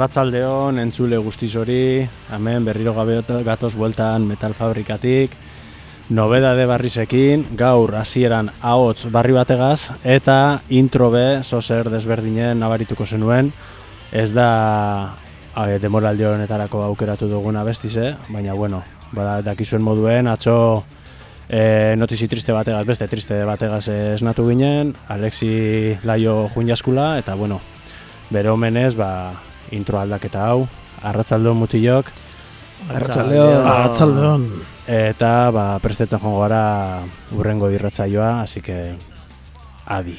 Arratzaldeon, entzule guztiz hori, hemen berriro gatoz bueltan metal fabrikatik, nobedade barrizekin, gaur hasieran ahots barri bategaz, eta intro be, zozer desberdinen nabarituko zenuen, ez da e, demoraldi honetarako aukeratu duguna bestize, baina bueno, bada dakizuen moduen, atxo e, notizi triste bategaz, beste triste bategaz esnatu ginen, Alexi Laio Junjaskula, eta bueno, bere omenez, ba, intro aldaketa hau, arratzaldeon mutilok, Arratzaldeon. Arratzaldeon. eta ba, prestetzen joango gara urrengo irratzaioa, así que adi.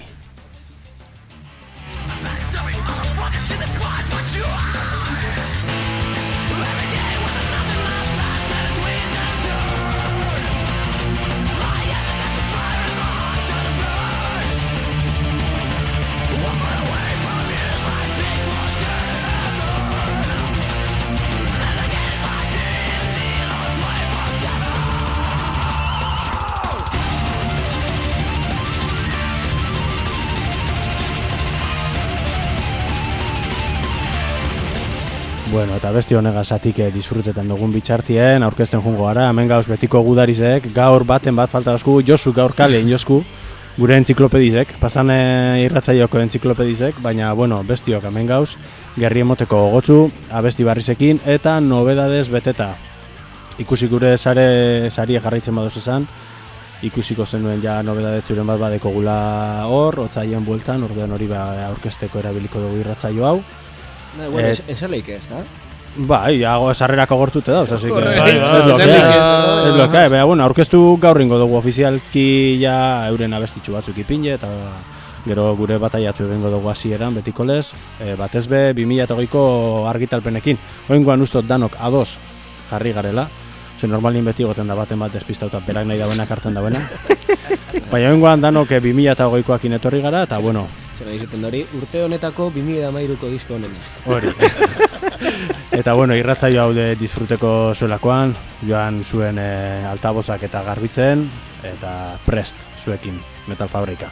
Bueno, eta besti honega zatik eh, disfrutetan dugun bitxartien, aurkezten jungo gara, hemen gauz betiko gudarizek, gaur baten bat falta dazku, Josu gaur kalein josku, gure entziklopedizek, pasan eh, irratzaioko entziklopedizek, baina, bueno, bestiok hemen gauz, gerri emoteko gotzu, abesti barrizekin, eta nobedadez beteta. Ikusi gure sare sarie jarraitzen badoz esan, ikusiko zenuen ja nobedadetzuren bat badeko gula hor, otzaien bueltan, ordean hori ba, aurkezteko erabiliko dugu irratzaio hau. Na, bueno, Eh, es, esa leike, ez da? Bai, hago sarrerako gortute que... Correcto. Bai, bai, Es lo bai, que bai, es. Es lo que hay, baina, bueno, aurkeztu gaur ingo dugu ofizialki ja euren abestitxu batzuk ipinje, eta gero gure bataiatzu egingo dugu hasieran betiko lez, e, batez be 2008ko argitalpenekin. Oingoan ustot danok ados jarri garela, ze normalin beti goten da baten bat despistauta berak nahi dauenak hartzen dauena. Baina oingoan danok e, 2008koakin etorri gara, eta bueno, Zer izaten da hori, urte honetako 2013ko disko honen. Hori. eta bueno, irratzaio haude disfruteko zuelakoan, joan zuen e, altabozak eta garbitzen, eta prest zuekin, Metal Fabrika.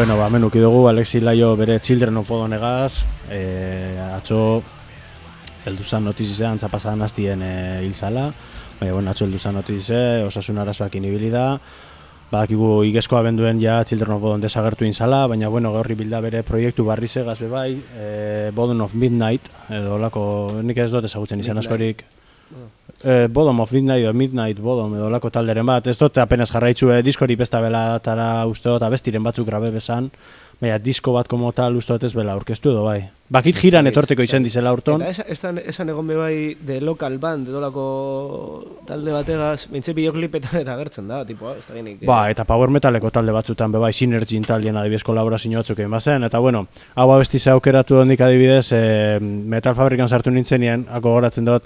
Bueno, ba, menuki dugu Alexi Laio bere Children of Odon egaz, e, atxo elduzan notizize antza pasadan hastien e, hiltzala, baina, bueno, atxo elduzan notizize, osasun arazoak inibili da, Badakigu igezkoa benduen ja Children of Bodon desagertu inzala, baina bueno, gaurri bilda bere proiektu barrize gazbe bai, e, Bodon of Midnight, edo olako, nik ez dut ezagutzen izan askorik. E, Bodom of Midnight edo Midnight Bodom edo olako talderen bat, ez dut apenas jarraitzu e, diskori besta bela tara uste dut, abestiren batzuk grabe bezan, baina disko bat como tal uste dut ez bela aurkeztu edo bai. Bakit jiran etorteko zait. dizela urton, Eta esa- esan, esan egon be bai de local band, edolako talde bategaz, bentsa bideoklipetan eta agertzen da, tipo, ez da genik. Ba, eta power metaleko talde batzutan bebai Synergy taldien adibidez kolaborazio batzuk egin bazen, eta bueno, hau abesti ze aukeratu hondik adibidez, e, metal fabrikan sartu nintzenien, ako goratzen dut,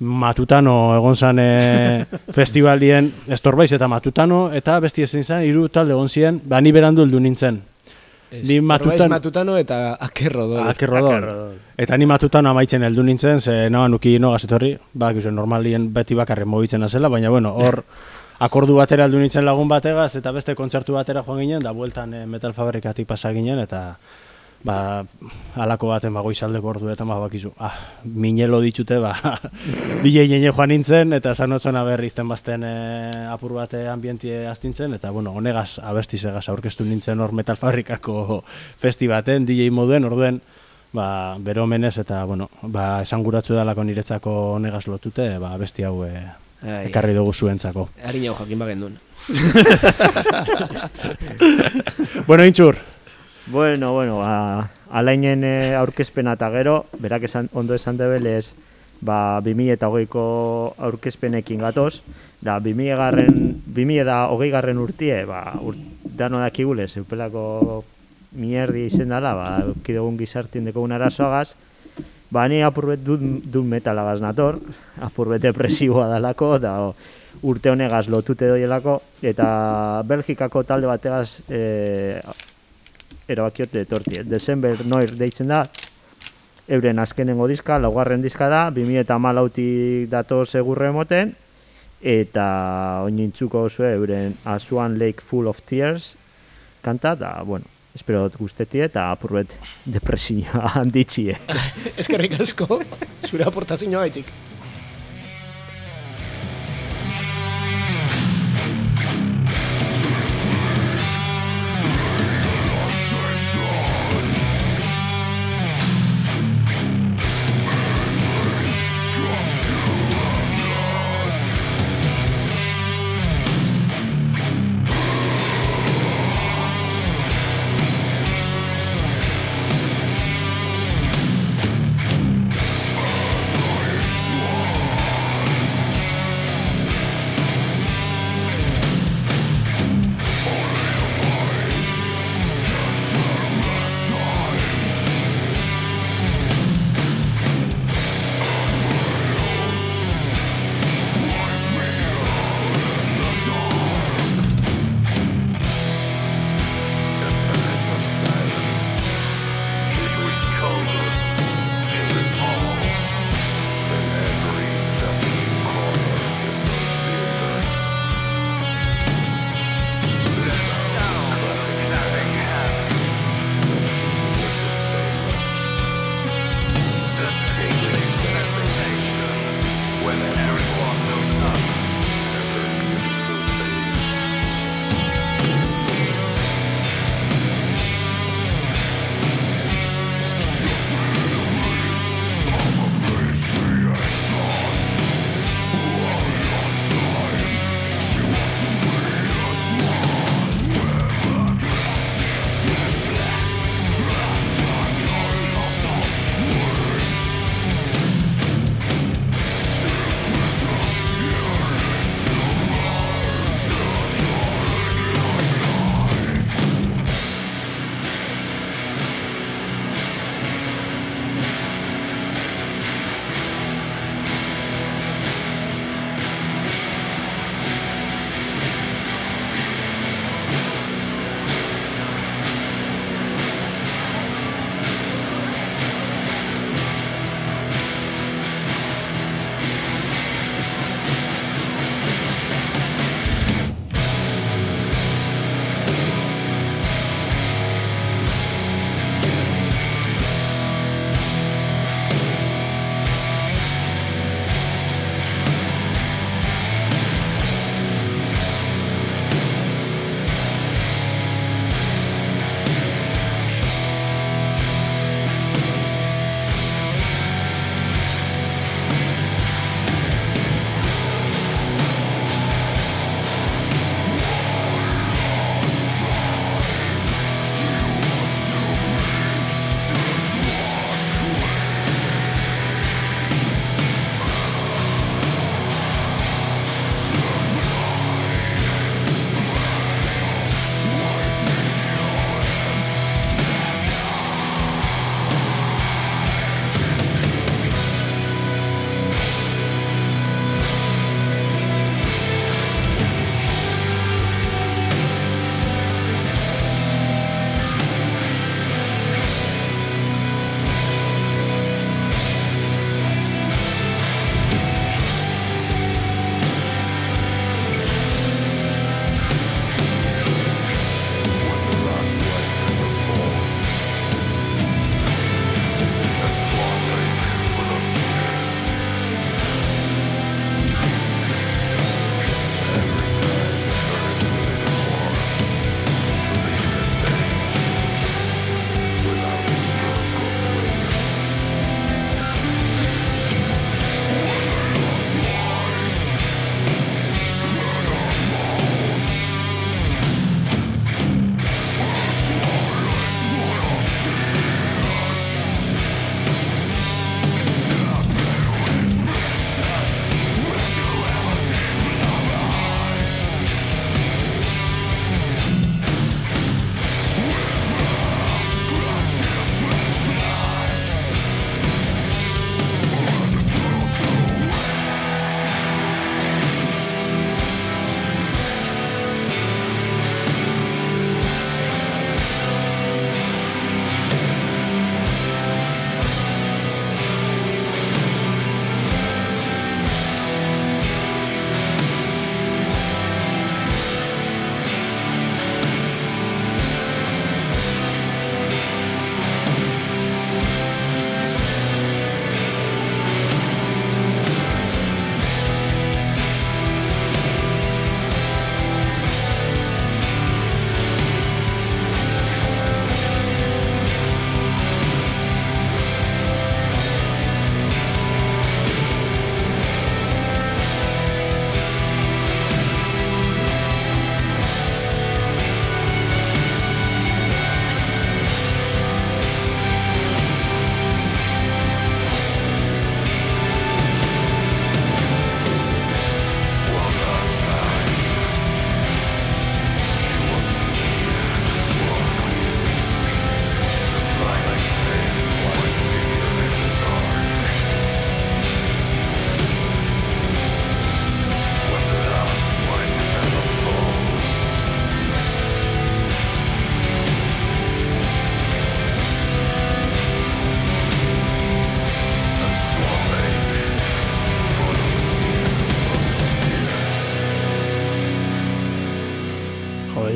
Matutano egon zan e, festivalien estorbaiz eta Matutano eta besti ezin zen hiru talde egon ziren, ba ni berandu heldu nintzen. Ez, ni matutan- matutano eta akerro do. Eta ni Matutano amaitzen heldu nintzen, ze noa nuki no gazetorri, ba, gizu, normalien beti bakarren mobitzen azela, baina bueno, hor akordu batera heldu nintzen lagun bategaz eta beste kontzertu batera joan ginen, da bueltan eh, metal fabrikatik pasa ginen, eta ba, alako baten ba, goizaldeko orduetan ba, bakizu, ah, minelo ditute, ba, DJ nene joan nintzen, eta sanotzona berrizten bazten e, apur bate ambientie astintzen, eta bueno, honegaz abestizegaz aurkeztu nintzen hor metal fabrikako festi baten, DJ moduen, orduen, ba, bere omenez, eta bueno, ba, esanguratzu dalako niretzako honegaz lotute, ba, abesti hau e, Ai, ekarri dugu zuentzako. Harina hau jakin bagen duen. bueno, intxur, Bueno, bueno, ba, alainen e, aurkezpena eta gero, berak esan, ondo esan debelez, ba, 2000 eta hogeiko aurkezpenekin gatoz, da, 2000 garren, 2000 da hogei garren urtie, ba, urt, dano dakigule, zeupelako mierdi izen dela, ba, kidegun gizartien deko arazoagaz, ba, ni apurbet dut, dut metalagaz nator, apurbet depresiboa dalako, da, o, urte honegaz lotute doielako, eta Belgikako talde bategaz e, erabakiote etorti. December noir deitzen da, euren azkenengo diska, laugarren diska da, 2000 eta malautik dato segurre emoten, eta oinintzuko oso euren Asuan Lake Full of Tears kanta, da, bueno, espero dut guztetie eta apurbet depresioa handitxie. Eskerrik asko, zure aportazioa baitzik.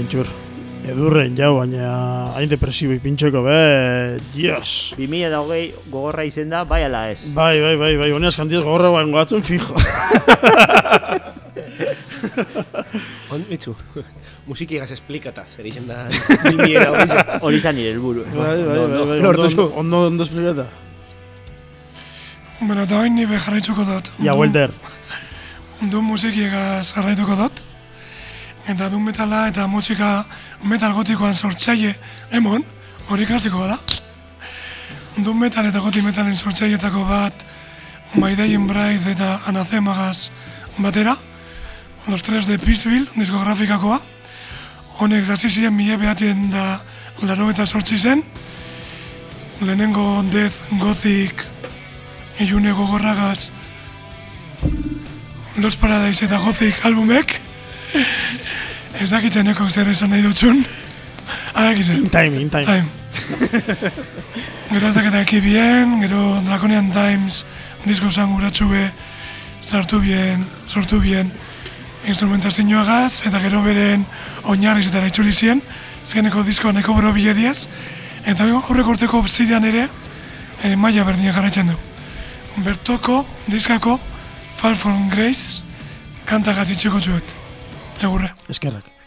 Pintxur. Edurren jau, baina hain depresibo pintxoko, be, dios. 2000 eta hogei gogorra izen da, bai ala ez. Bai, bai, bai, bai, honeaz kantiaz gogorra bain batzun fijo. On, mitzu, musikigaz esplikata, zer izen da, hori zen. Hori zan nire helburu. bai, bai, no, bai, no, bai, lortu ondo, ondo, ondo esplikata. Bueno, eta hain nire jarraituko dut. Ja, welder. Du musikiegaz jarraituko dut. Eta du metala eta musika metal gotikoan sortzaile emon, hori klasikoa da. Du metal eta goti metalen sortzaileetako bat My Day eta Anathemagaz batera. Los tres de Peaceville, diskografikakoa. Honek zasi ziren mila behatien da laro eta sortzi zen. Lehenengo Death Gothic ilune gogorragaz Los Paradise eta Gothic albumek. Ez dakitzeneko zer esan nahi dutxun. Adakizen. In time, in time. Time. gero aldaketa eki bien, gero Draconian Times disko zanguratxu be, sartu bien, sortu bien instrumentazioagaz, eta gero beren oinarrizetara itzuli zien, zgeneko diskoa neko bero bile diez, eta aurreko urteko obsidian ere, e, maia berdina jarraitzen du. Bertoko, diskako, Fall from Grace, kantagaz itxiko txuet. Egurre. Eskerrak.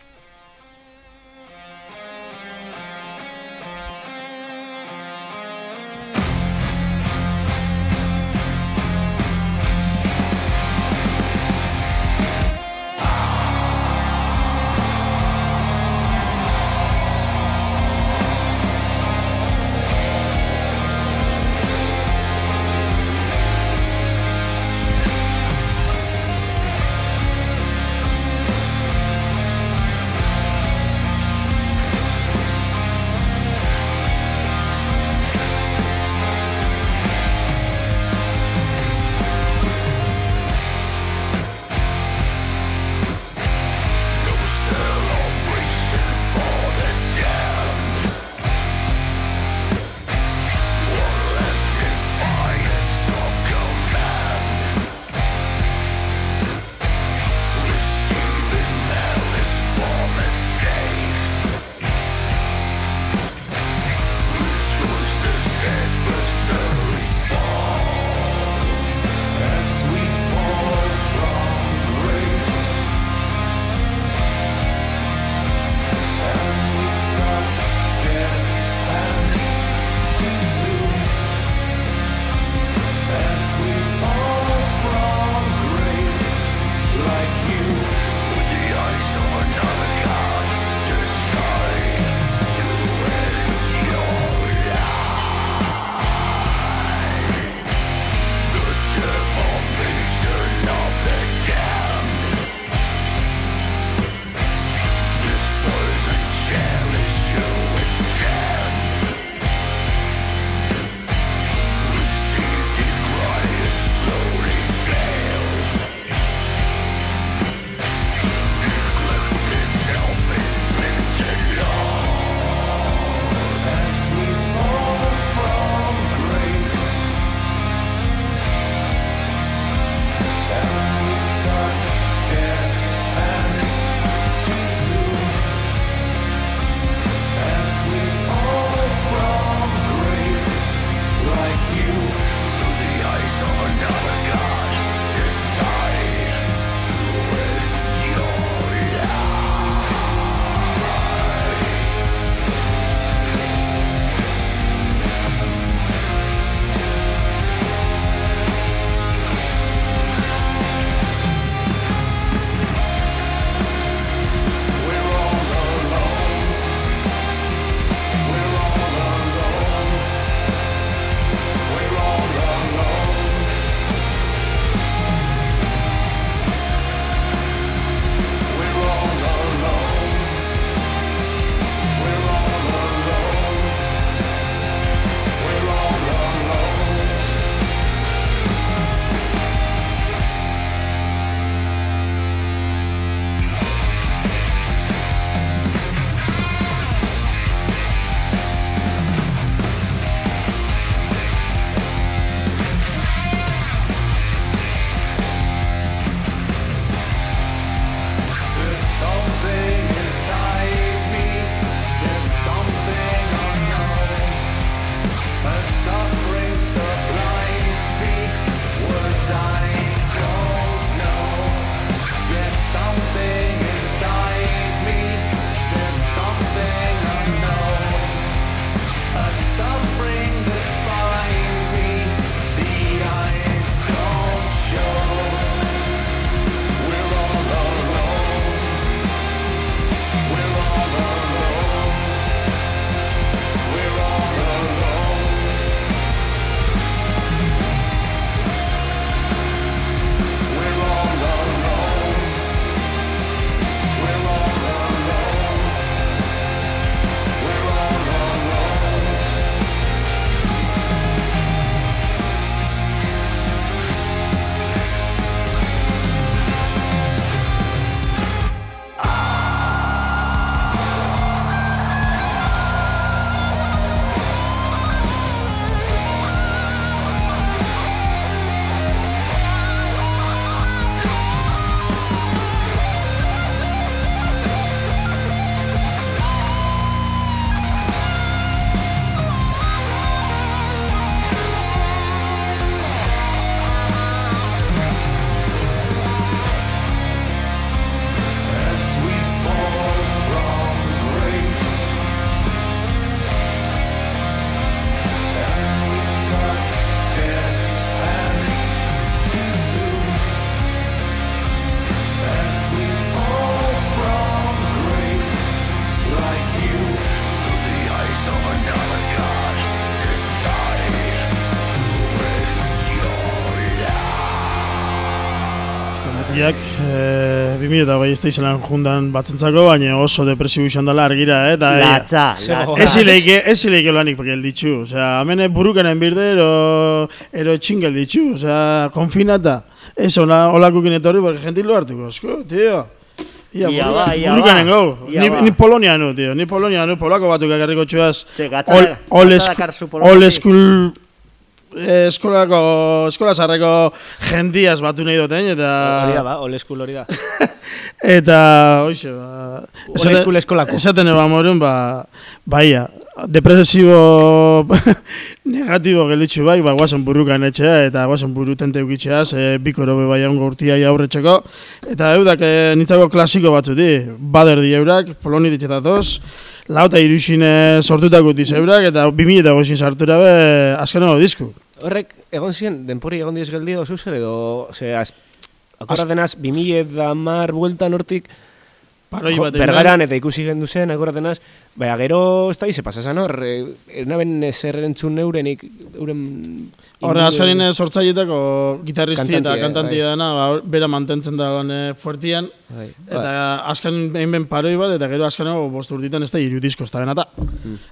Eta bai ez da jundan batzuntzako, baina oso depresibu izan dela argira, eh? Da, Latza, latza. Ez ileike, ez ileike lanik pakel ditxu, osea, hemen burukaren birde, ero, ero txingel ditxu, osea, konfinata. Ez hola, holakukin etorri, porque gentil lo hartuko, esko, tío. Ia, Ia ba, ia burukanen ba. gau. Ia Ni, ba. ni Polonia nu, tío, ni Polonia nu, polako batuk ekarriko txuaz. Ze, gatza, All, all, gatza sk- dakarzu all Poloniatik. school eh, eskolako, eskola sarreko jendiaz batu nahi duten, eta... Hori da, ba, school hori da. Eta, hoxe, ba... School eskolako. Esaten eba morun, ba... Baia, depresibo negatibo gelditxu bai, ba, guazen burrukan etxea, eta guazen buruten teukitxea, ze bikoro bai ongo urtia aurretxeko. Eta eudak e, nintzako klasiko batzu di, bader di eurak, poloni ditxetatoz, lauta irusine sortutako diz eurak, eta 2000 eta goizin sartura be, azkenago disku. Horrek, egon ziren, denpori egon diez geldi edo zuzer edo, ose, az, akorratenaz, 2000 da mar bueltan hortik, Paroi bat bergaran eta ikusi gendu zen, akorratenaz, baina gero, ez da, ize pasazan hor, e, ernaben zer entzun neurenik, euren... Horre, azkarin sortzaietako gitarristi eta kantanti bai. dana, ba, bera mantentzen dagoen eh, fuertian, Bai, eta azkan egin ben paroi bat, eta gero azkaneko bost urtitan ez da iru disko ez da benata.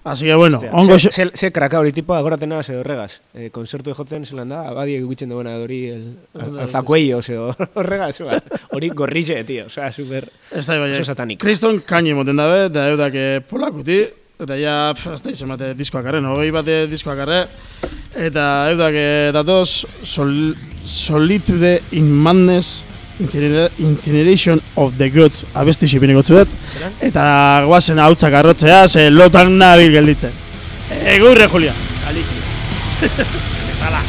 Así que, bueno, Ostia, ongo... ze, ze, ze kraka hori tipo agoratena ze horregaz. E, konzertu joten zelan da, abadi egitzen duena hori el, al- alzakuello, edo horregaz, bat. Hori gorrixe, tío, osea, super... Ez da, bai, sataniko. Kriston kaini moten dabe, eta eudak eh, polakuti, eta ja, ez da izan bate diskoak arren, hogei bate diskoak arre, eta eudak eh, datoz sol, Solitude in Madness, Incinera- Incineration of the Gods abesti xipineko zuet, eta guazen hautsak arrotzea, ze lotan nabil gelditzen. Egurre, Julia! Aliki. Esala.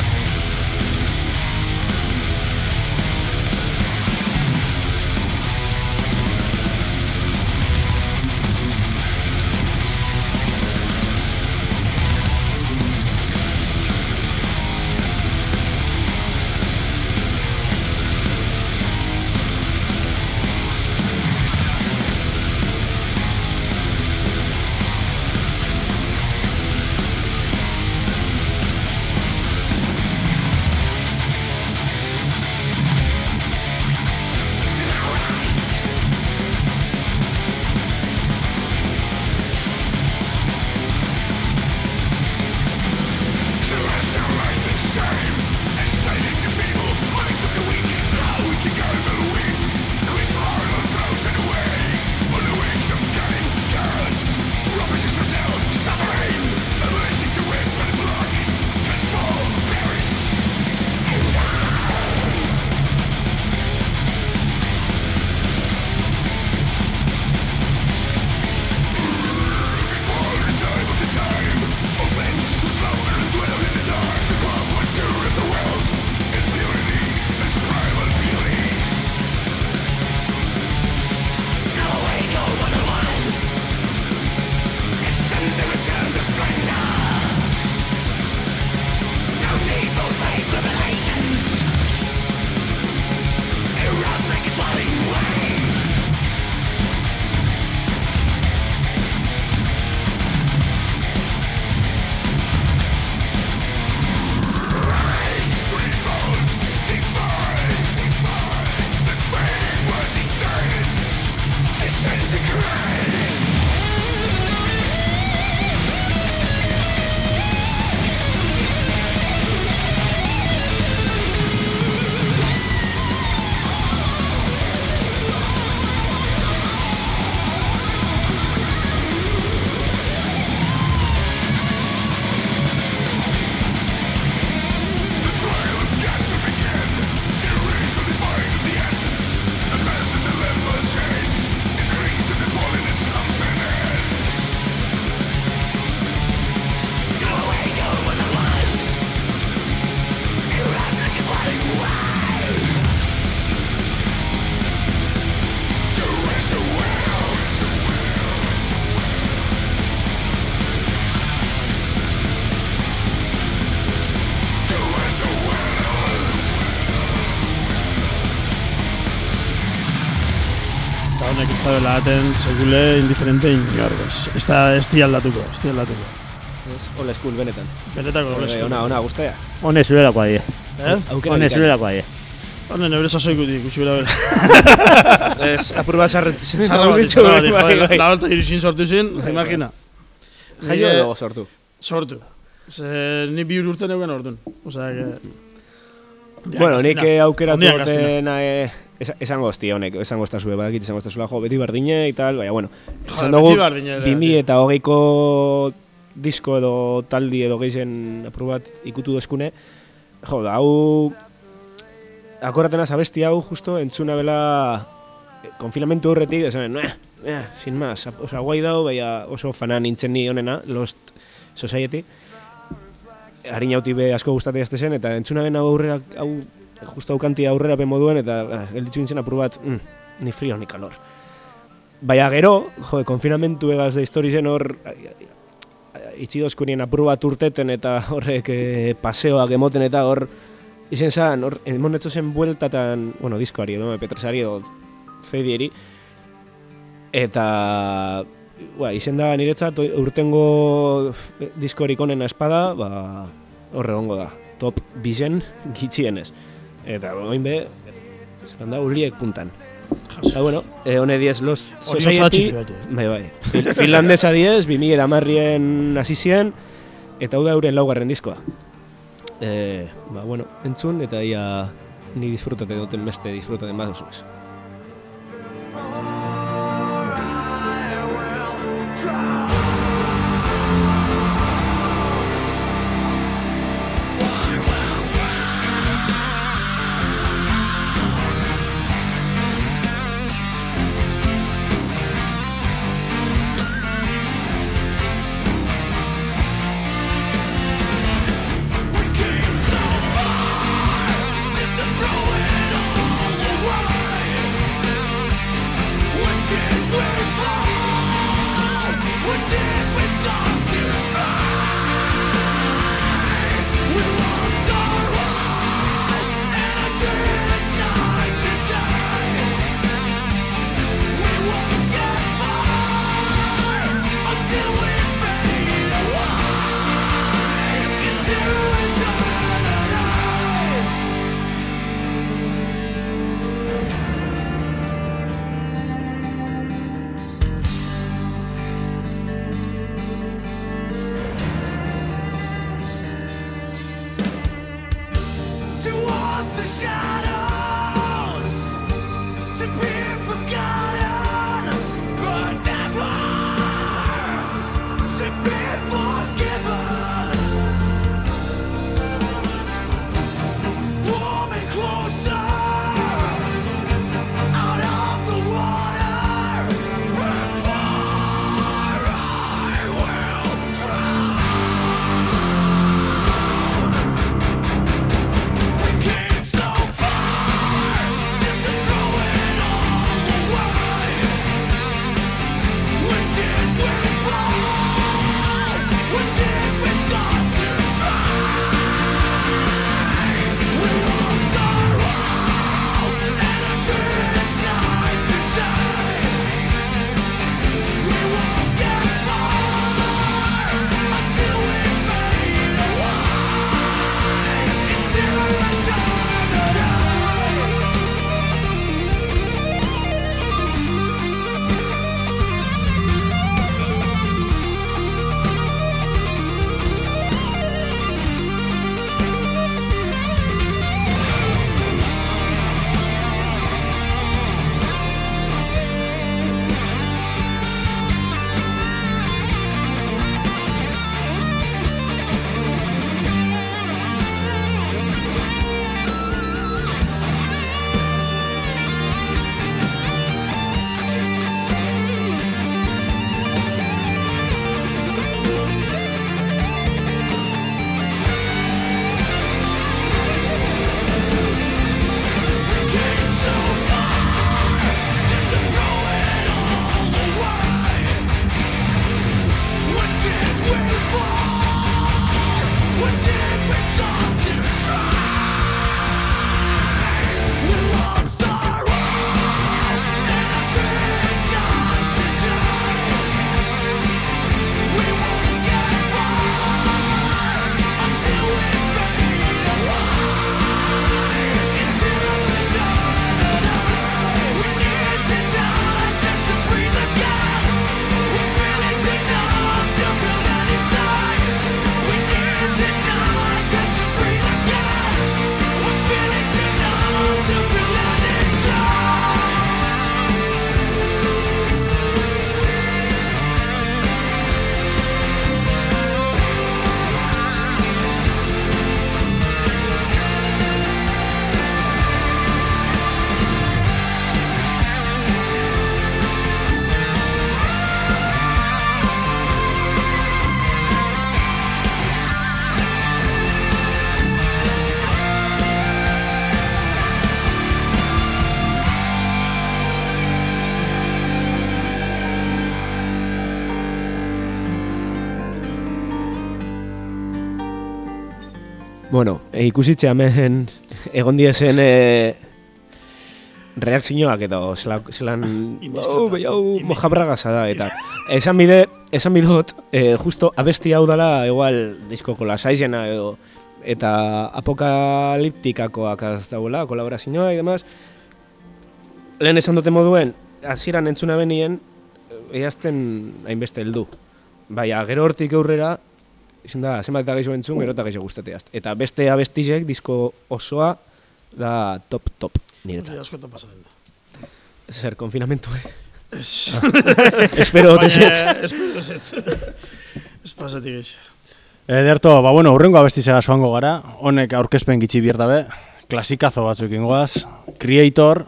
Honek ez da bela aten, segule indiferente inor, bez. Ez da, ez di aldatuko, ez di aldatuko. Old school, benetan. Benetako Bai, olesko. Ona, ona, guztia. Hone zurelakoa die. Eh? Hone zurelakoa die. Hone, nebre sasoikutik, gutxi bera bera. Ez, apur bat. Zarra bat, zarra bat, joder, la balta irusin sortu zen, imagina. Jaio edo sortu. Sortu. Ze ni bi urte neuken orduan. Osea, que... Bueno, nik eh, aukeratu goten eh, esa- esango hostia honek, esango estazue, badakit esango estazula, jo, beti bardine y tal, baina, bueno. Esan dugu, 2000 eta hogeiko disko edo taldi edo geizen apur bat ikutu dozkune, jo, da, hau, akoratena abesti hau, justo, entzuna bela eh, konfinamentu horretik, esan, eh, eh, sin más, osa, guai dau, baina oso fanan nintzen ni honena, Lost Society, harin jauti be asko gustatea jazte zen, eta entzuna ben hau aurrera, hau, justo haukanti aurrera be moduen, eta ah, gelditzu nintzen apur bat, mm, ni frio, ni kalor. Baina gero, jo, konfinamentu egaz da histori zen hor, itxidozkunien apur bat urteten eta horrek eh, paseoak emoten eta hor, izen zan, hor, emonetzo zen bueltatan, bueno, diskoari edo, Petresari edo Fedieri, eta, ba, izen da niretzat urtengo diskorik onena espada, ba, horre egongo da, top bizen gitxienez. Eta, oin be, zelan da, urliek puntan. Eta, bueno, eh, hone diez Lost Hori Society, bat, bai, bai, Fin- finlandesa diez, 2000 eta marrien hasi ziren, eta hau da euren laugarren diskoa. Eh, ba, bueno, entzun, eta ia ni disfrutate duten beste disfrutate más e, ikusitxe hemen egon diezen e, reakzioak edo zelan, zelan oh, bai, hau mojabragaza da eta esan bide, esan bidot e, justo abesti hau dala igual diskoko lasaizena edo eta apokaliptikakoak az dauela, kolaborazioa eta demás. Lehen esan dute moduen hasieran entzuna benien eazten hainbeste heldu. Baina gero hortik aurrera izan da, zenbat eta gehiago entzun, gero eta gehiago gustateaz. Eta beste abestizek, disko osoa, da top, top, niretzat. Ni askotan pasatzen da. Zer, konfinamentu, eh? Es. Espero Baina, desetz. Espero desetz. Ez pasatik eix. Ederto, ba bueno, urrengo abestizega joango gara, honek aurkezpen gitxi bier dabe, klasikazo batzuk ingoaz, Creator,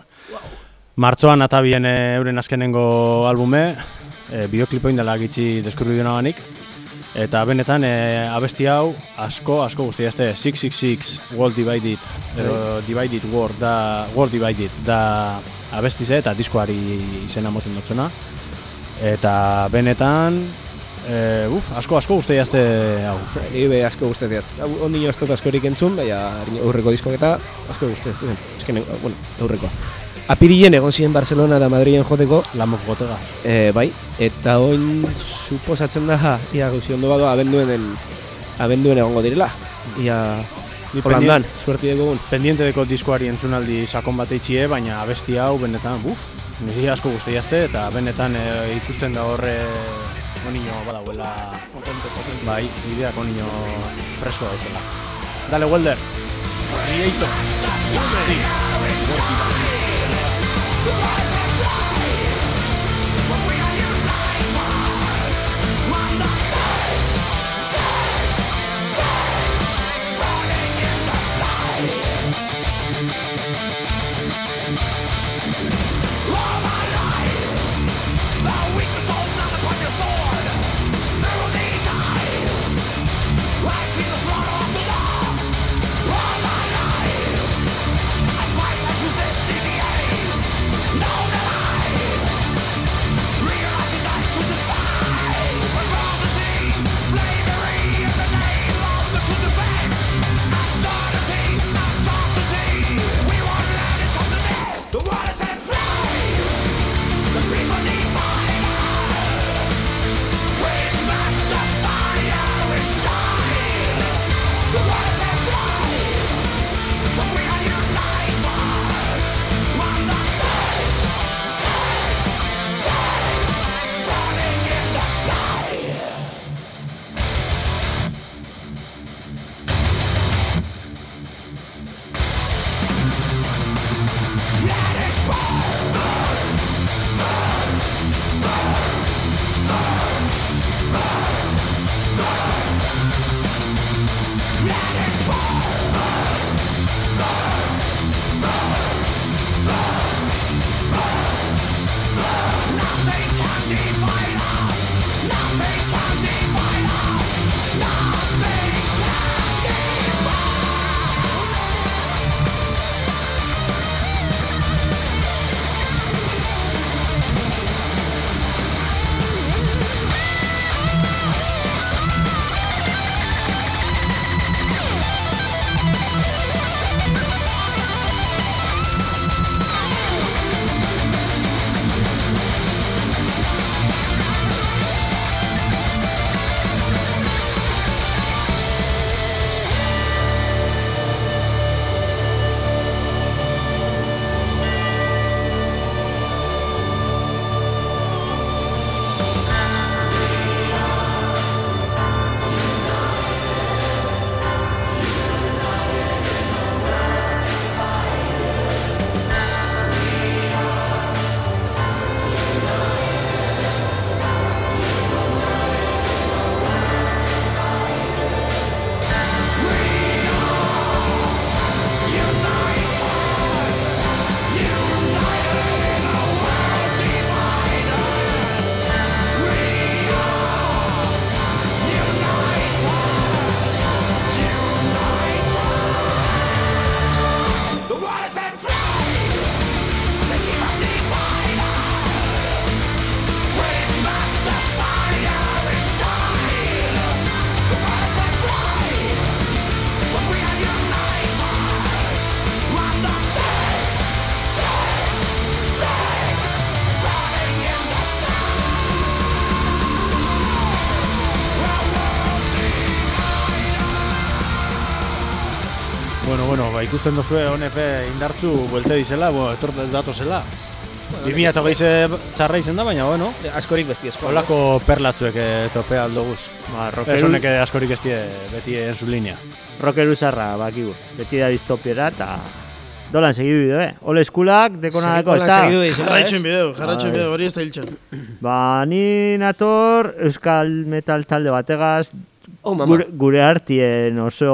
martxoan atabien eh, euren azkenengo albume, e, bideoklipo indela gitxi deskurridu nabanik, eta benetan e, abesti hau asko, asko guzti jazte 666 World Divided, edo Divided World, da, World Divided, da abestize eta diskoari izena moten dutzuna, eta benetan, e, uf, asko, asko guzti jazte hau. Ni be asko gustatzen. Hau ondino ez dut askorik entzun, baina aurreko diskoak eta asko gustatzen. Esken, bueno, aurrekoa. Apirilen egon ziren Barcelona eta Madrilen joteko, Lamoz gotegaz. e, bai, eta oin suposatzen da, ia gauzi ondo badoa, abenduen, abenduen egongo direla. Ia Ni Holandan, suerti dugun. pendiente deko diskoari entzunaldi sakon bat eitxie, baina abesti hau benetan, buf, niri asko guzti jazte, eta benetan e, ikusten da horre onino badauela, potente, potente. bai, ideak onino fresko dauzela. Dale, Welder! Creator! Six, six. What's ikusten dozue honek indartzu buelte dizela, bo, etor datozela. 2008 ze txarra izen da, baina, bueno, Askorik besti esko. holako perlatzuek eh, topea aldoguz. Ba, honek eh, askorik ez die beti en su linea. rockeru zarra, bakigu. Beti da distopiera eta dolan segidu bideo, eh? Ole eskulak, dekonadako, ez da? Jarraitxuen bideu, jarraitxuen Bai. bideu, hori ez da hiltzen. Ba, ni nator Euskal Metal talde bategaz, Oh, gure, gure artien oso,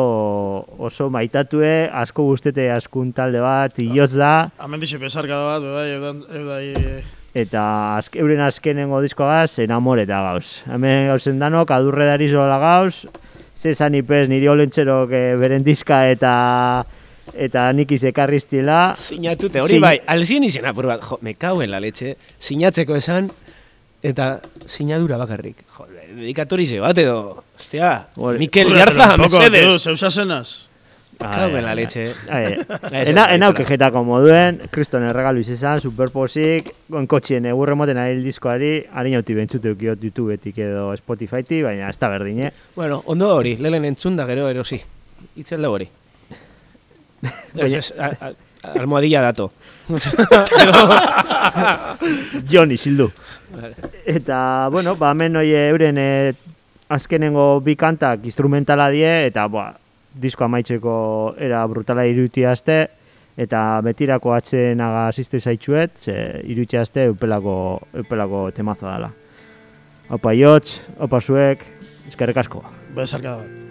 oso maitatue, asko guztete askun talde bat, iotz da, Hemen dixe besarka da bat, bai, eudai... eta azk, euren azkenengo diskoagaz, enamoreta gauz. Hemen gauzen danok, adurre dari zola gauz, zezan ipez niri olentxerok eh, beren diska eta eta nik izekarriztila. Sinatute, hori Sin- bai, alzien izen apur bat, jo, me cago en la leche, sinatzeko esan, eta sinadura bakarrik. Jo, dedikatorize bat edo, ostia, Mikel un poco, Mercedes. tú, zeusasenaz. Cago en la leche. Ena, ez, enau ez, kejetako moduen, kriston erregalu izan, superposik, gonkotxien egurre moten ari diskoari, harin jauti bentsute ukiot YouTubetik edo Spotify-ti, baina ez da berdin, eh? Bueno, ondo hori, lehen entzun da gero erosi. Itzel da hori. Almohadilla dato. Jon izildu. Eta, bueno, ba, hemen oie euren e, azkenengo bi kantak instrumentala die, eta, ba, disko amaitzeko era brutala irutiazte, eta betirako atzenaga asiste zaitxuet, ze irutiazte eupelako, eupelako temazo dela. Opa jotz, opa zuek, eskerrek asko. Besarka da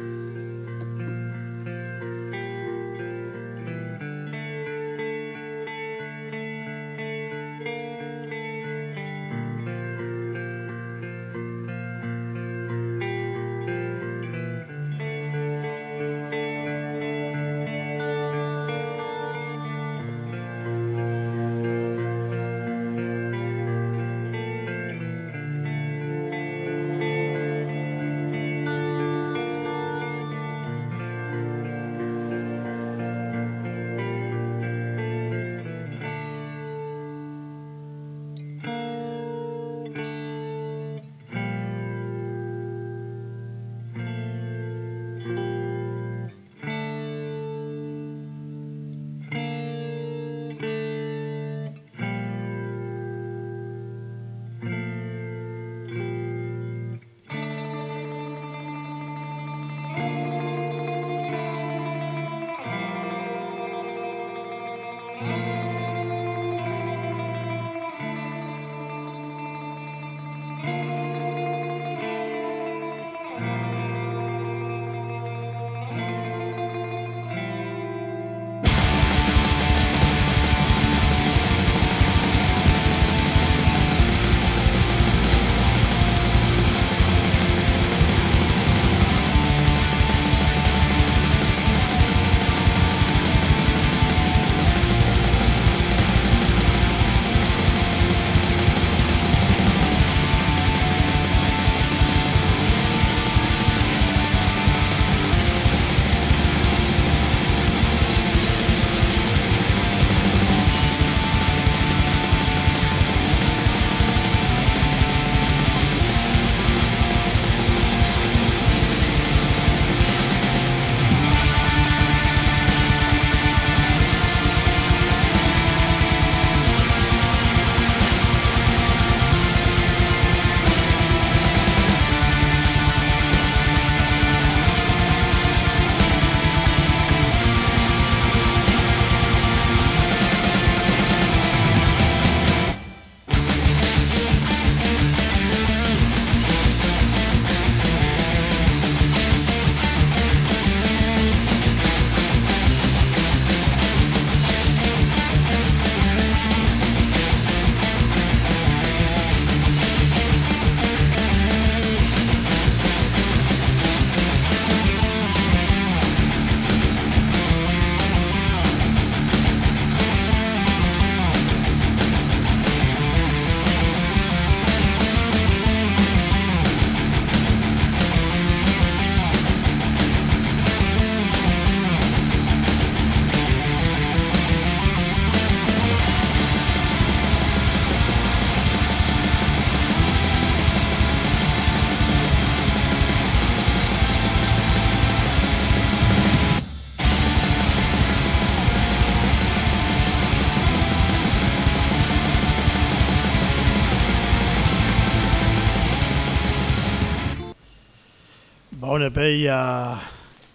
ia,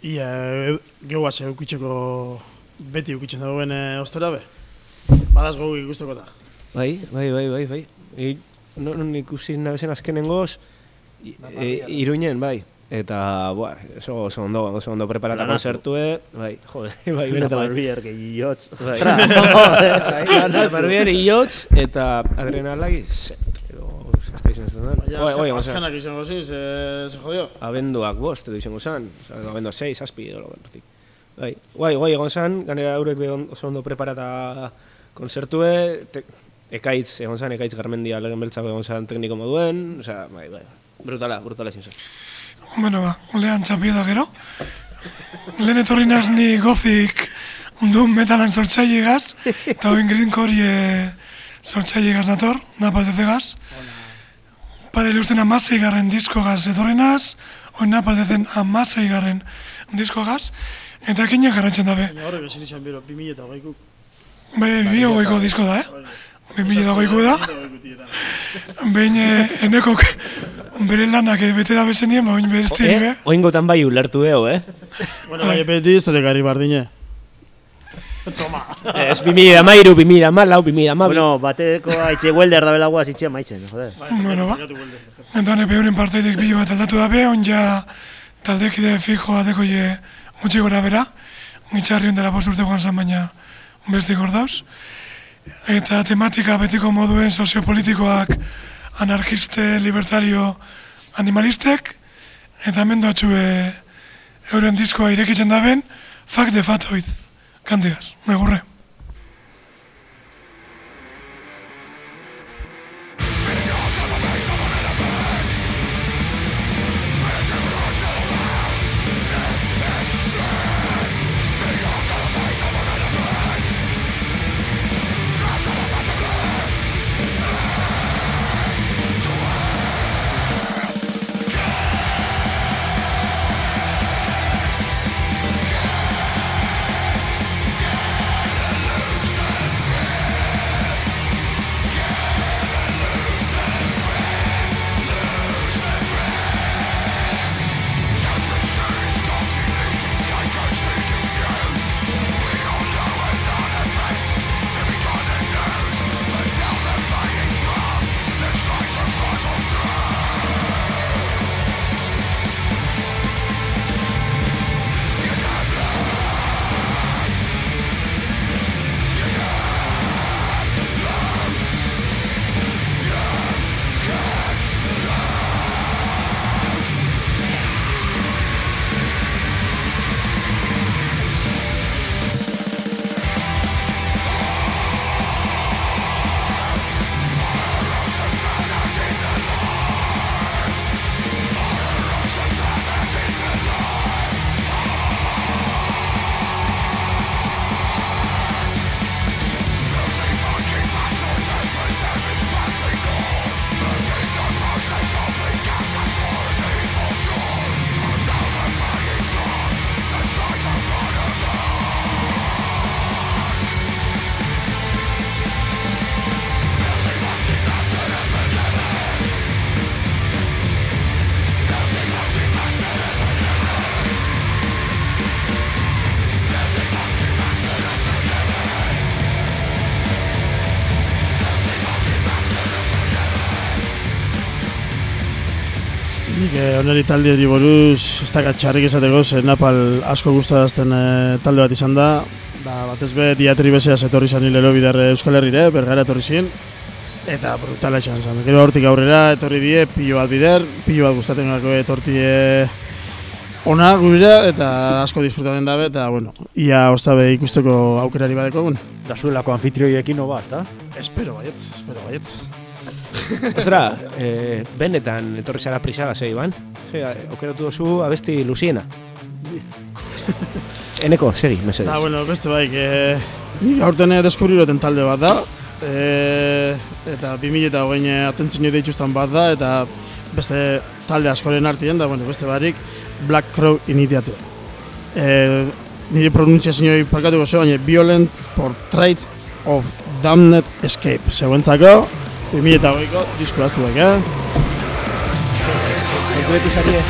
ia e, gehuaz eukitzeko beti eukitzen dagoen e, ostera be. Badaz gogu ikusteko da. Bai, bai, bai, bai, bai. I, non, non ikusi nabezen azkenengoz, e, iruinen, bai. Eta, buah, oso, oso ondo, oso ondo preparata Lanatu. konzertue, bai, jode, bai, benetan. bai. barbier gehiotz. Bai. Barbier iotz eta adrenalagi set. Edo, ez da izan ez da. Baina, Oi, oi, azka- ozan. azkanak izango ziz, e, ze jodio. Abenduak bost edo izango zan. Osa, abenduak sei, zazpi, edo, hortik. Bai, guai, guai egon zan, ganera eurek be on- oso ondo preparata konzertue, te, ekaitz egon zan, ekaitz garmendia legen beltzako egon zan tekniko moduen, osea, bai, bai, brutala, brutala izan zen. Bueno, ba, lehan txapio da gero. Lehen etorri naz ni gozik du metalan sortzaile gaz, eta hoin greencore sortzaile gaz nator, napaldeze gaz. Pare leusten amasei garren disko gaz etorri naz, hoin napaldezen amasei garren disko gaz, eta ekinak garrantzen dabe. Baina horrek ezin izan bero, 2000 eta hogeikuk. Bai, bi hogeiko disko da, eh? Bi mila hogeiko da. Behin eh, enekok bere lanak eh, bete da bezenien, ba, oin bere Eh, oingotan bai ulertu eo, eh? Bueno, bai, epeti ez dute gari bardine. Ez, bimila amairu, bimila amalau, bimila amabi. Bueno, bateko haitxe welder da belagoaz itxe maitzen, joder. Bueno, ba. Eta hone euren parteitek bilo bat aldatu dabe, on ja taldekide fijoa deko je gutxi gora bera. Gitxarri ondela bost urte guan zan baina beste gordauz. Eta tematika betiko moduen soziopolitikoak anarkiste, libertario, animalistek. Eta hemen euren diskoa irekitzen daben, Fuck the Fatoid, Cándidas, me borré. Eh, oneri taldeari buruz ez dakat txarrik esateko, zen napal asko gustadazten eh, talde bat izan da. Da, batez be, diatri bezeaz etorri zan hilero bidar Euskal Herrire, bergara etorri zin. Eta brutala izan zen. Gero hortik aurrera, etorri die, pilo bat bider, pilo bat gustaten gako etortie ona gurira, eta asko disfrutaten dabe, eta, bueno, ia ostabe ikusteko aukerari badeko, bueno. Da zuelako anfitrioiekin no ba, ezta? Espero baietz, espero baietz. Ostra, eh, benetan etorri zara prisaga zei, ban? Okeratu duzu abesti luziena. Eneko, segi, mesedez. Da, bueno, beste baik, e, nik aurten deskubriroten talde bat da, e, eta 2000 eta hogein atentzio dituzten bat da, eta beste talde askoren artien da, bueno, beste barik, Black Crow Initiative. E, nire pronunziazioi parkatuko zo, baina Violent Portraits of Damned Escape. Zegoentzako, 2000 eta hogeiko disko aztuak, eh? Kontuetu zarie,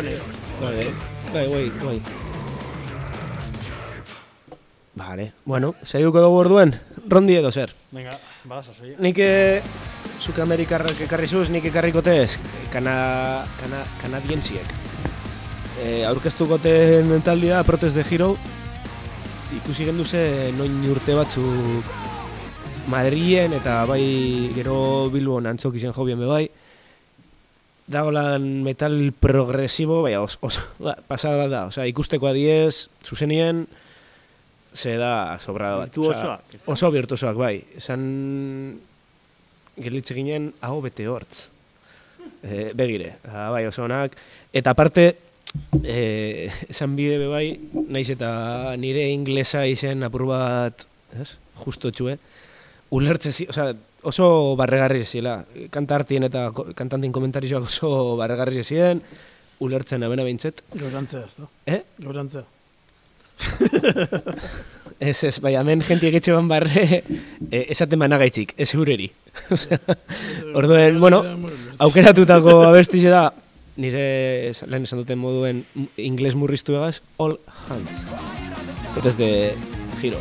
cabrones. Vale, bai, bai, bai. Vale, bueno, saiuko dugu orduen, rondi edo zer. Venga, bagasa zoi. Nik eh, zuk amerikarrak ekarri zuz, nik ekarrikote ez, kana, kana, kanadientziek. E, aurkeztukoten taldia Protest de Hero, ikusi gendu ze noin urte batzuk Madrien eta bai gero Bilbon antzok izen jobien be Dagolan metal progresibo, bai, os, os, ba, pasada da, osea, ikusteko adiez, zuzenien, ze da sobrada bat. Da? oso virtuosoak, bai. Esan gelitze ginen hau bete hortz. E, begire, ah, bai, oso onak. Eta aparte, e, esan bide be bai, naiz eta nire inglesa izen apur bat, ez? Justo txue. Ulertze osea, oso barregarri zela. Kantartien eta kantantin komentarioak oso barregarri ziren, ulertzen abena behintzet. Gaurantzea, ez da? Eh? Gaurantzea. Ez, ez, bai, hemen jenti egitxe ban barre, e, esaten managaitzik, ez eureri. Orduen, bueno, aukeratutako abestize da, nire lehen esan duten moduen ingles murriztu egaz, all hands. Eta ez de giro.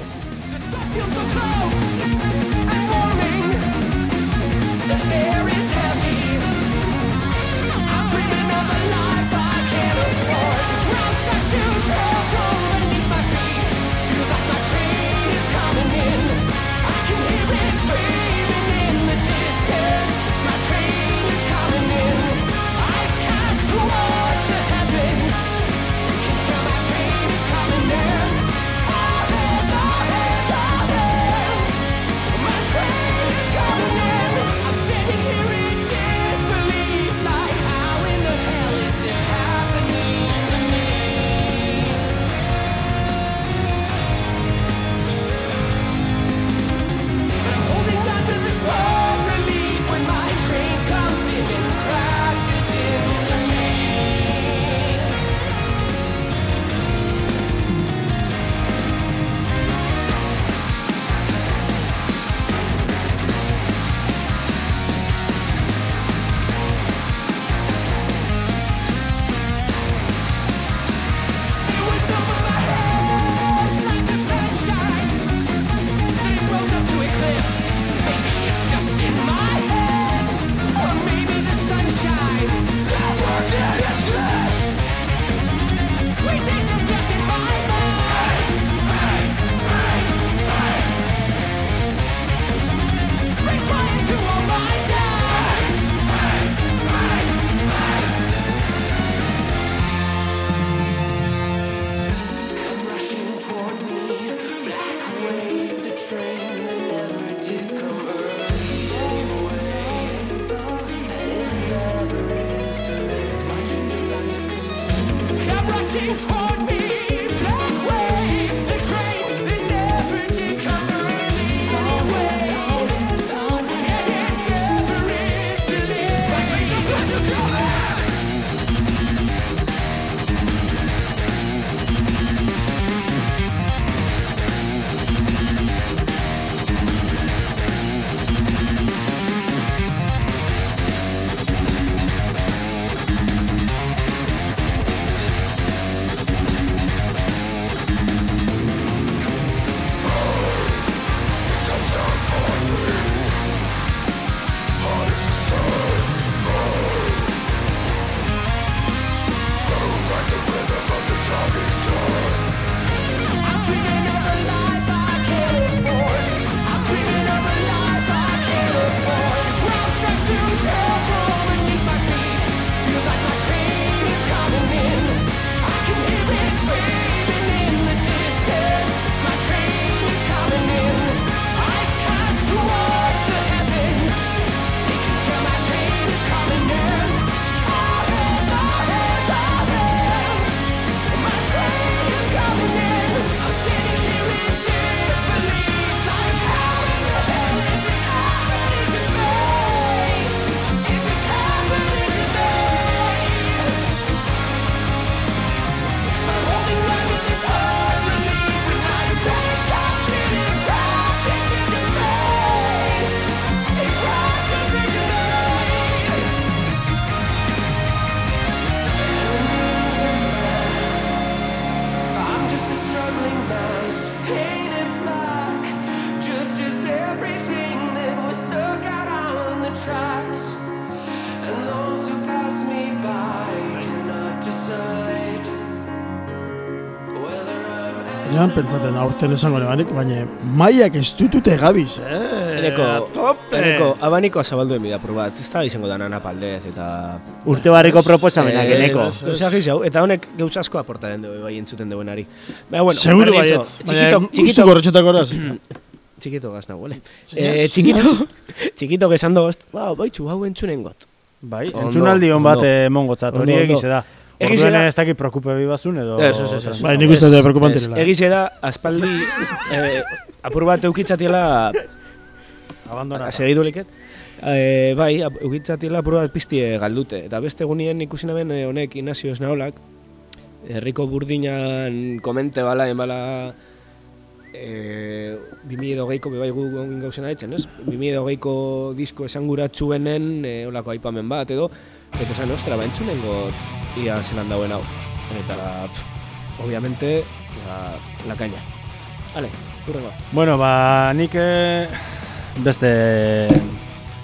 Joan pentsaten aurten esango nebanik, baina maiak ez dutute gabiz, eh? Eneko, tope! eneko abanikoa zabalduen bidapur bat, ez da izango dana napaldez, eta... Urte barriko proposamenak eneko. gizau, eta honek gauz asko aportaren dugu bai entzuten duenari. Baina, bueno, Seguro baiet, Txikito, baina txikito, gustuko horretxetako horaz. txikito gaz? Señor, Eh, txikito, txikito gesan dozt, ba, baitzu, hau entzunen got. Bai, entzunaldi hon bat emongotzat, hori egize da. Egize Orduan da- ez dakit preocupe bibazun edo... Ez, ez, ez. Bai, nik uste dut preocupantea dela. Egize da, aspaldi, eh, apur bat eukitzatiela Abandona. segidu liket. Eh, bai, eukitzatiela apur bat piztie galdute. Eta beste egunien ikusi naben eh, honek Inazio Esnaolak, herriko burdinan komente bala, enbala, e, 2008ko bebai gu gauzen aritzen, ez? 2008ko disko esanguratsuenen e, olako aipamen bat edo, eta esan, ostra, ba, entzunengo ia zelan dauen hau. Eta, pff, obviamente, la, la caña. Ale, hurrengo. Bueno, ba, nik eh, beste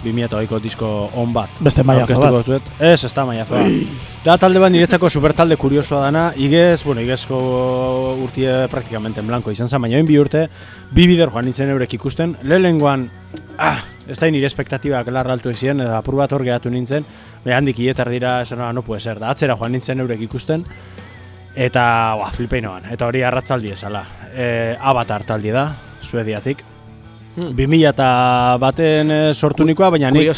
2008ko disko on bat. Beste maiazo bat. zuet. Ez, ez da maiazoa. Da talde bat niretzako supertalde kuriosoa dana, igez, bueno, igezko urtie praktikamente en blanco izan zen, baina bi urte, bi bider joan nintzen eurek ikusten, lehenengoan, ah, ez da nire espektatibak larraltu izien, eta apur bat hor geratu nintzen, handik ietar dira, esan "Ah, no puede ser, da atzera joan nintzen eurek ikusten, eta, ba, flipeinoan, eta hori arratzaldi esala. E, Avatar taldi da, Suediatik. Hmm. 2000 eta baten eh, sortu nikoa, baina nik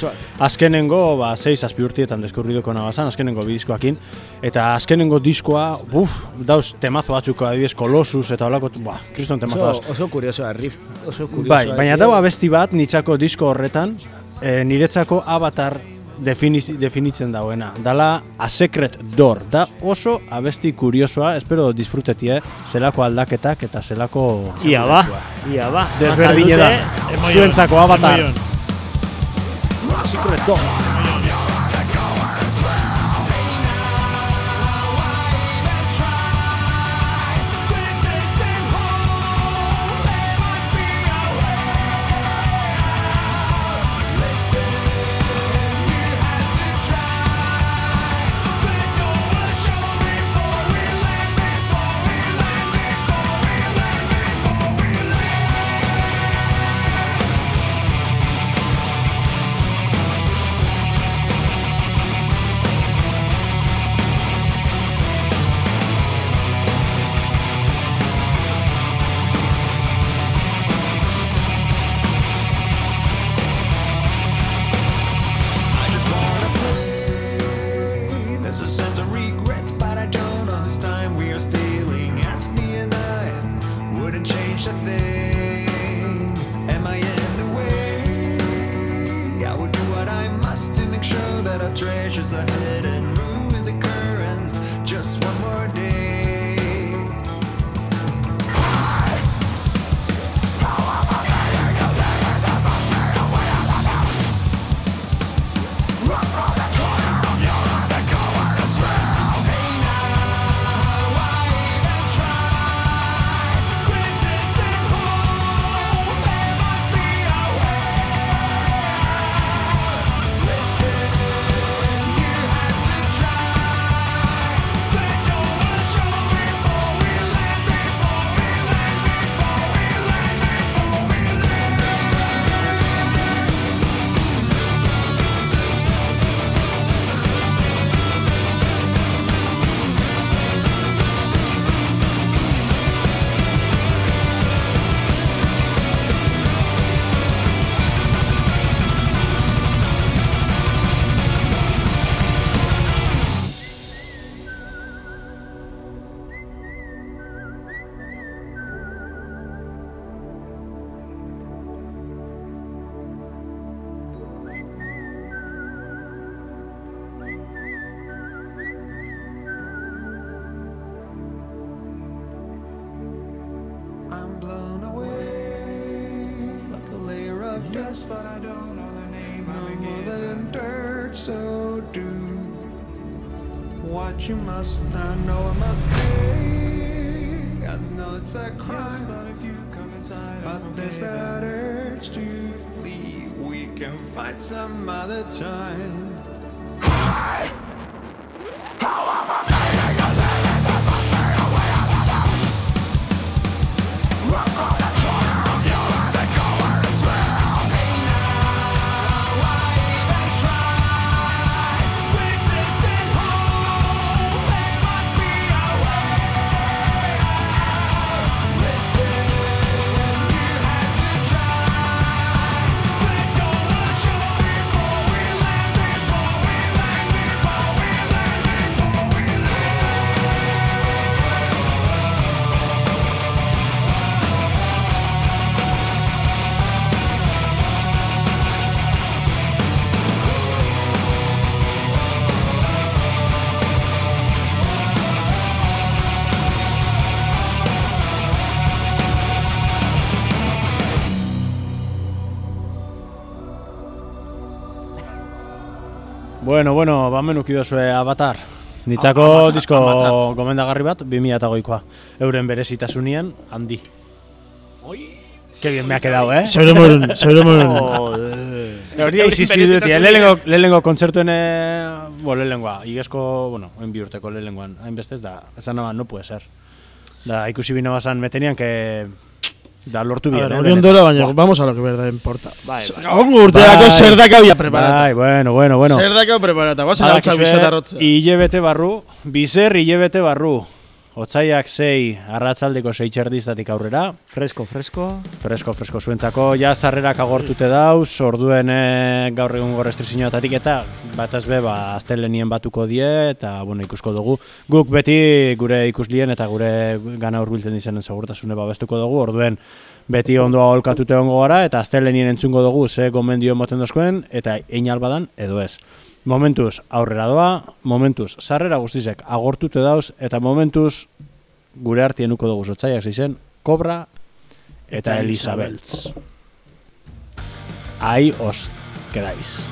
azkenengo, ba, 6 azpi urtietan deskurriduko nabazan, azkenengo bi diskoakin, eta azkenengo diskoa, buf, dauz temazo batzuko adibidez Colossus eta holako, ba, kriston temazo Oso, oso kuriosoa, riff, oso kuriosoa. Bai, baina dago abesti bat nitzako disko horretan, e, niretzako avatar definiz, definitzen dauena. Dala A Secret Door. Da oso abesti kuriosoa, espero disfrutetie, zelako aldaketak eta zelako... Ia ba, ia ba. Desberdine da. Masaldute, Zuentzako avatar. Emoion. Secret Door. But I don't know the name. No more than dirt, so do what you must. I know I must pay. I know it's a crime, yes, but if you come inside, but there's that urge to flee. We can fight some other time. Bueno, bueno, ba menuk idozue Avatar. Nitzako disko gomendagarri bat, 2008koa. Euren berezitasunien, handi. Qué bien me ha quedado, eh? Zeure morun, zeure morun. Hori insisti dut, eh, lehenengo, lehenengo kontzertuen, eh, bo, lehenengoa, igezko, bueno, en bi urteko lehenengoan, hainbeste ez da, esan no puede ser. Da, ikusi bino basan, me tenían que, da, lortu A bien, ver, eh, hori benetan. ondora, baina vamos a lo que verdad importa. Bai, bai. Ongo urteako Bai. zer dakau ya preparata. Bai, bueno, bueno, bueno. Zer dakau preparata, guazen hau Badakizue, bizkata rotzea. Hilebete barru, bizer hilebete barru. Otzaiak sei, arratzaldeko sei txerdiztatik aurrera. Fresko, fresko. Fresko, fresko zuentzako, ja sarrerak agortute dauz, orduen e, gaur egungo restrizioetatik eta bataz be, ba, aztelenien batuko die, eta, bueno, ikusko dugu. Guk beti gure ikuslien eta gure gana hurbiltzen dizenen segurtasune babestuko dugu, orduen beti ondoa holkatute ongo gara, eta aztelenien entzungo dugu ze gomendio moten dozkoen, eta ein albadan edo ez. Momentuz aurrera doa, momentuz sarrera guztizek agortute dauz, eta momentuz gure artienuko dugu zotzaiak zizen, Kobra eta Elisabeltz. Ahí os quedáis.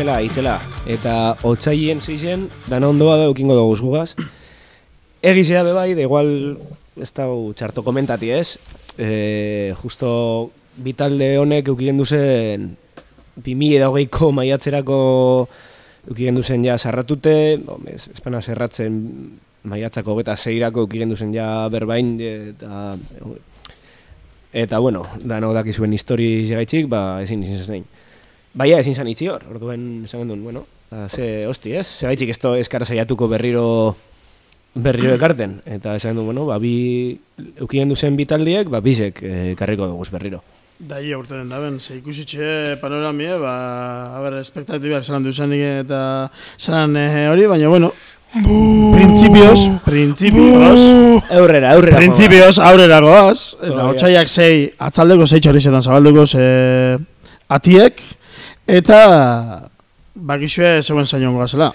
Itzela, itzela. Eta otzaien zeizen, dana ondoa da eukingo dugu zugaz. Egizea be bai, da igual, ez da txarto komentati ez. E, justo bitalde honek eukigen duzen 2008ko maiatzerako eukigen duzen ja sarratute, ez, espana serratzen maiatzako geta zeirako eukigen duzen ja berbain, eta Eta, bueno, dano dakizuen histori segaitxik, ba, ezin izin zein. Baina ezin zan itzi hor, orduen esan duen, bueno, ba, ze hosti ez, segaitxik esto eskara saiatuko berriro berriro ekarten. Eta esan du, bueno, ba, bi, eukien duzen bitaldiek, ba, bisek eh, karriko duguz berriro. Daia urte den daben, ze ikusitxe panoramie, ba, a ber, espektatibak zelan duzenik eta zelan eh, hori, baina, bueno, Bu! printzipioz, printzipioz, Aurrera, aurrera. printzipioz aurrera goaz, eta Oh, ja. otxaiak zei, atzaldeko zei txorizetan zabalduko ze atiek, eta bakizue zeuen zainoan goazela.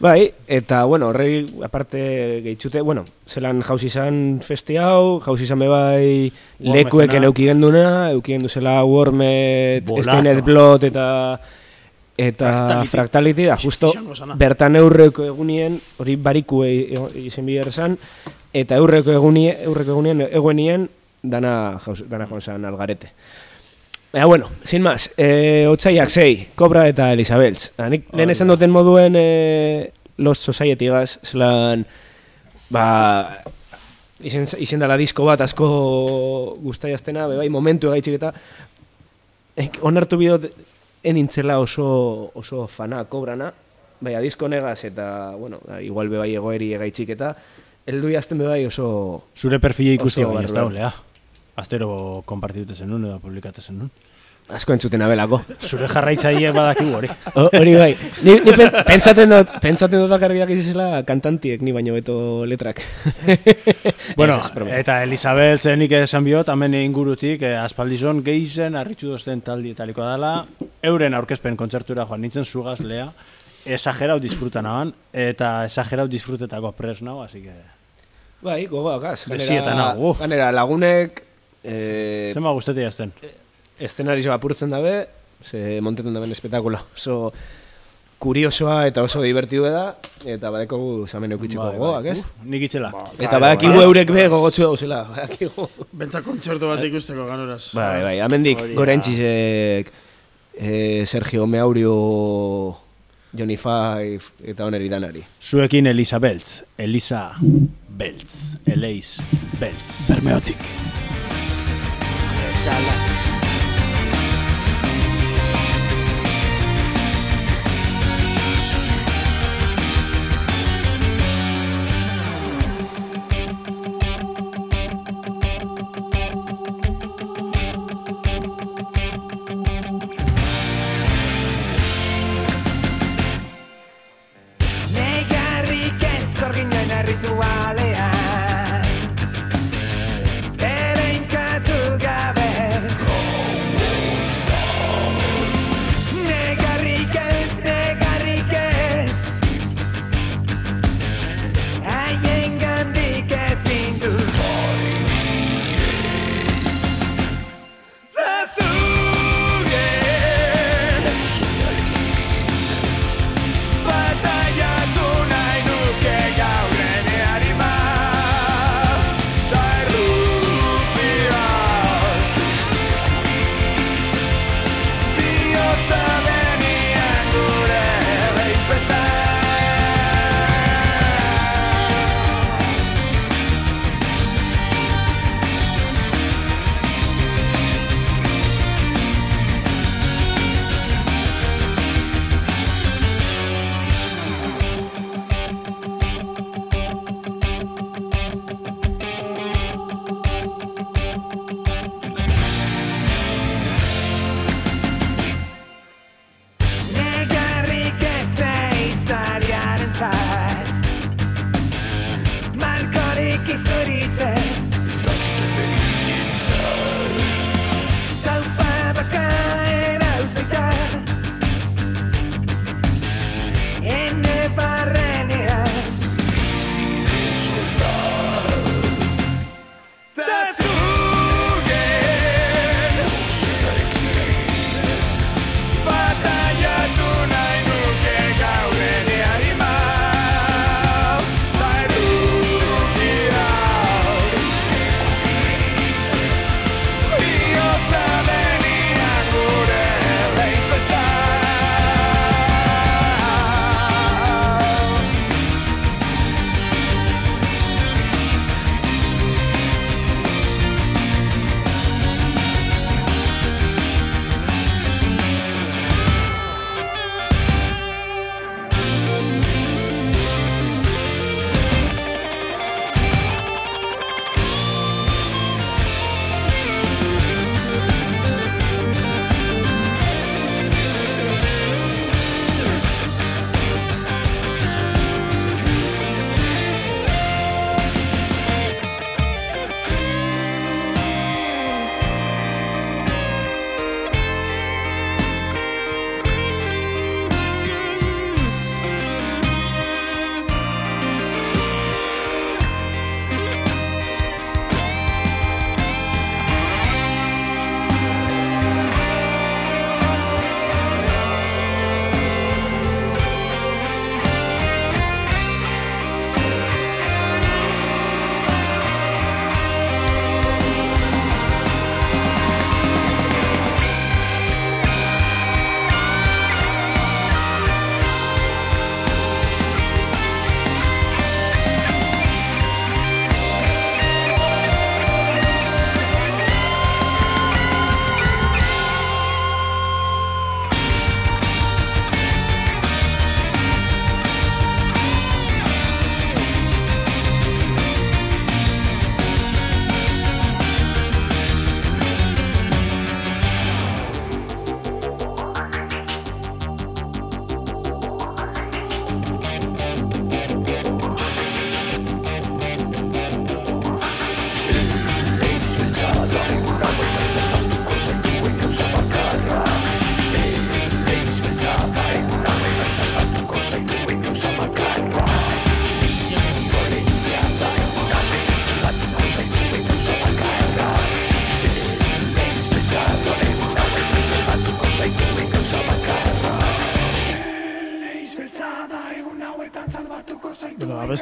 Bai, eta, bueno, horrei, aparte, gehitxute, bueno, zelan jauz izan festi hau, jauz izan bebai Wormezena. lekueken euki genduna, euki gendu zela Wormet. Stainet Blot eta eta Fractality. Da, justo bertan eurreko egunien, hori barikue izen bidea esan, eta eurreko egunien, eurreko egunien eguenien, dana, jauz, dana joan zan algarete. Baina, bueno, sin más, eh, otzaiak zei, Kobra eta Elisabeltz. Da, nik lehen esan duten moduen eh, Lost Society gaz, zelan, ba, izen, izen dela disko bat asko guztaiaztena, be bai, momentu egaitxik eta ek, onartu bidot enintzela oso, oso fana kobrana, bai, disko negaz eta, bueno, da, igual be bai egoeri egaitxik eta, eldu jazten be bai oso, Zure perfile ikusti baina ez barruan. Astero konpartitute zenun edo publikate zenun. asko entzuten abelako. Zure jarraitzaileek badakigu hori. Hori bai, ni, ni pen, pentsaten dut, pentsaten dut bakarriak izizela kantantiek, ni baino beto letrak. Bueno, eta Elisabel zenik esan biot, hemen ingurutik, eh, aspaldizon geizen harritxu dozten taldi etaliko dela, euren aurkezpen kontzertura joan nintzen zugaz lea, esagerau disfrutan haban, eta esagerau disfrutetako pres nau, así que... Bai, gogoa, gaz. Uh. Ganera, lagunek, eh, Zema guztetik azten. eszenario apurtzen dabe, ze montetan daben espektakula. Oso kuriosoa eta oso divertidu da, eta badeko zamen eukitzeko Bai, bai. gogoak, ez? Nik itxela. Eta badakigu eurek be gogotsu dauzela, badakigu. Bentsa kontzertu bat ikusteko ganoraz. Bai, bai, amendik gorentxizek, eh, Sergio Meaurio, Johnny Five, eta oneri danari. Zuekin Elisabeltz, Elisa Beltz, Eleiz Beltz. Bermeotik. 下来。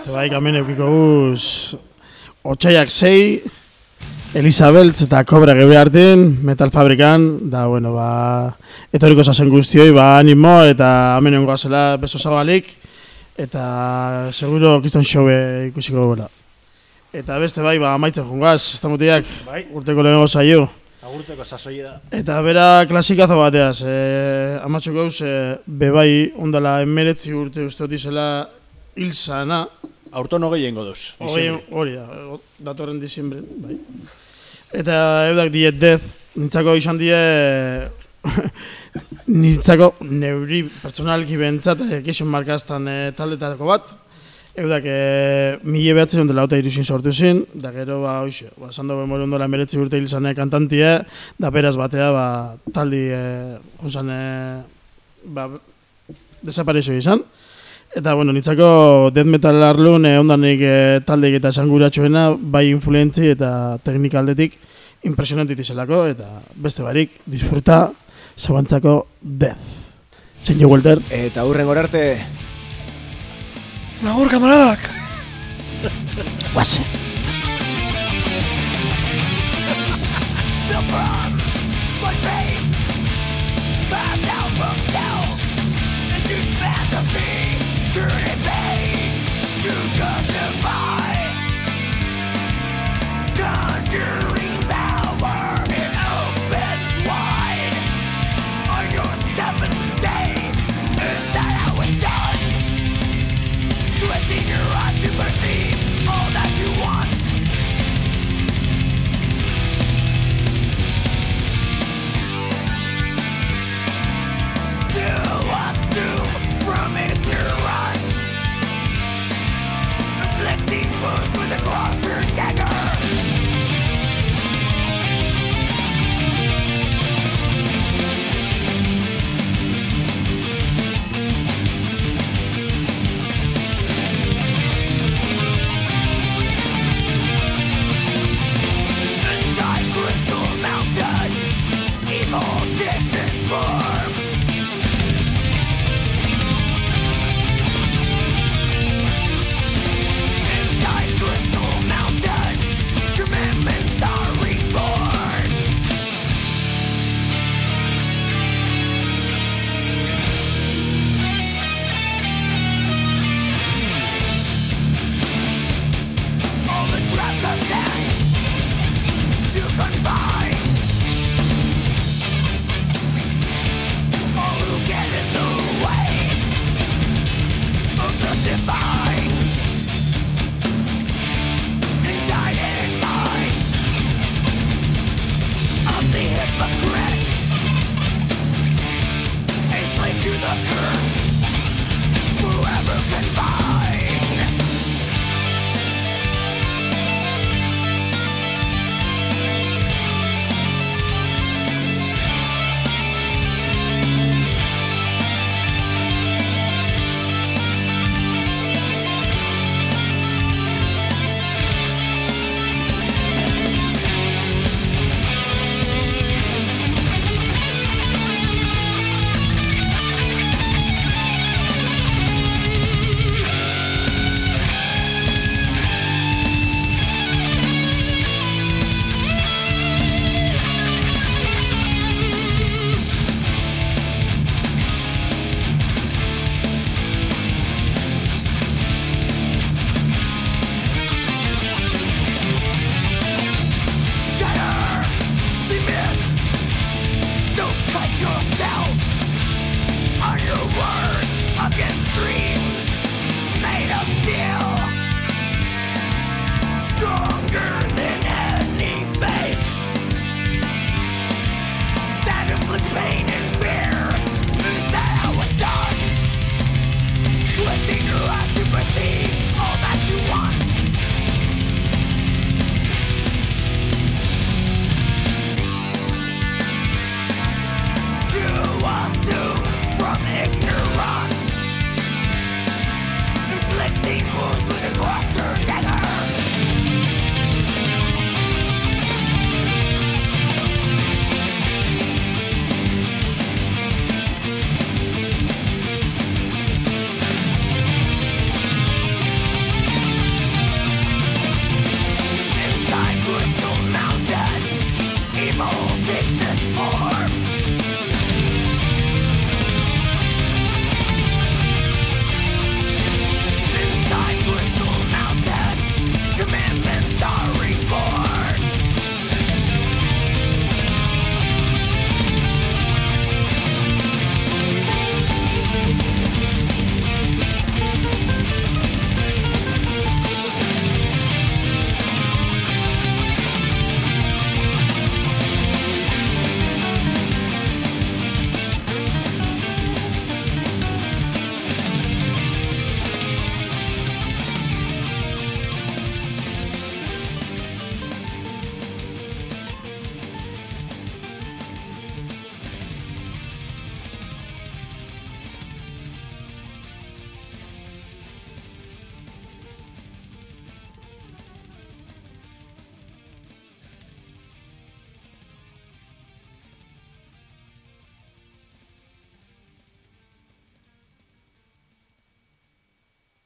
Ba, bai, gamen eukiko guz, otxaiak sei, Elizabeltz eta Kobra gebe hartin, metal fabrikan, da, bueno, ba, etoriko zazen guztioi, ba, animo, eta hemen goazela beso zabalik, eta seguro kiston showe ikusiko gola. Eta beste bai, ba, amaitzen jungaz, ez da mutiak, Bai. urteko lehenengo saio. Agurtzeko sasoi da. Eta bera klasikazo bateaz, eh, amatxo gauz, eh, bebai, ondala, emeretzi urte uste dut izela hil sana, Aurton hogei jengo duz. hori, hori da, datorren diziembren, bai. Eta eudak diet dez, nintzako izan die, nintzako neuri pertsonalki bentsat, eh, keixen markaztan eh, taldetako bat, eudak eh, mila behatzen dela eta irusin sortu zin, da gero, ba, oixe, ba, sando bemori ondola emeretzi urte hil zane kantantie, da beraz batea, ba, taldi, eh, junzan, eh, ba, desaparezio izan. Eta, bueno, nitzako death metal arlun eh, ondanik eh, taldeik eta esanguratsuena, bai influentzi eta teknika aldetik impresionantit izelako, eta beste barik, disfruta, zabantzako death. Zein jo, Walter? Eta hurren arte, Nagur, kamaradak! Guase. My faith passed out from self into fantasy, you.